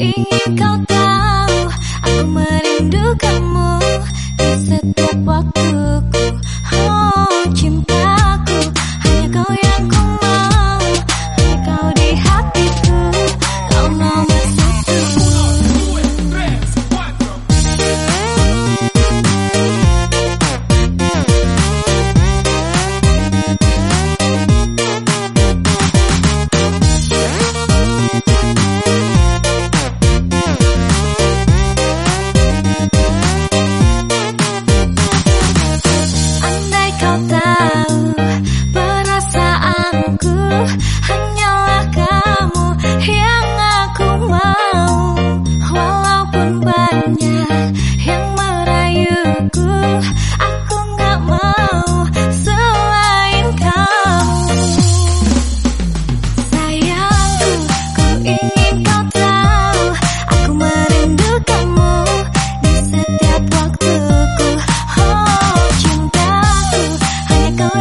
incauta.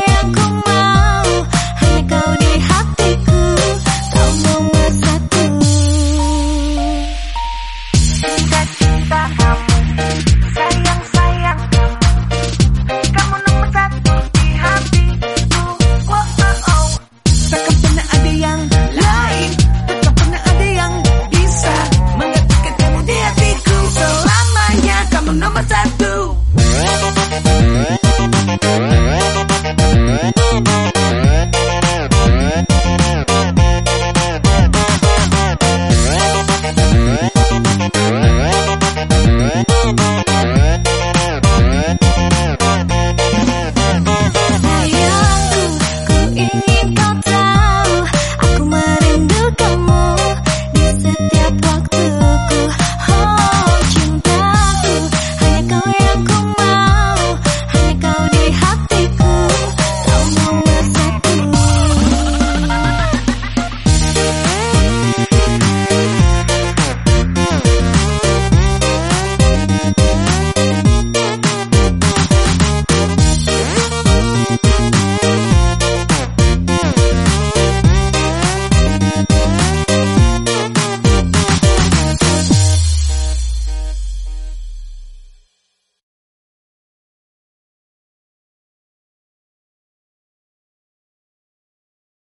Welcome.